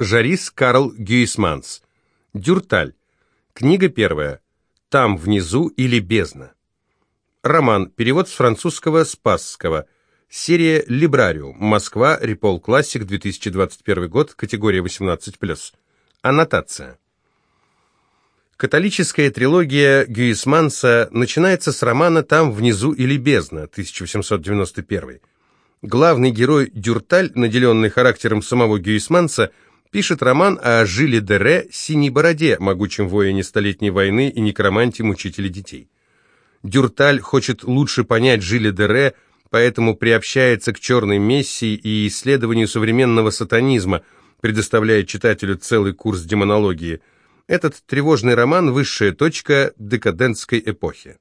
Жарис Карл Гюисманс. Дюрталь. Книга первая. «Там внизу или бездна». Роман. Перевод с французского Спасского. Серия «Либрариум». Москва. Репол Классик. 2021 год. Категория 18+. Аннотация. Католическая трилогия Гюисманса начинается с романа «Там внизу или бездна» 1891. Главный герой Дюрталь, наделенный характером самого Гюисманса, пишет роман о Жиле Дере «Синей бороде», могучем воине Столетней войны и некроманте-мучителе детей. Дюрталь хочет лучше понять Жиле Дере, поэтому приобщается к черной мессии и исследованию современного сатанизма, предоставляя читателю целый курс демонологии. Этот тревожный роман – высшая точка декадентской эпохи.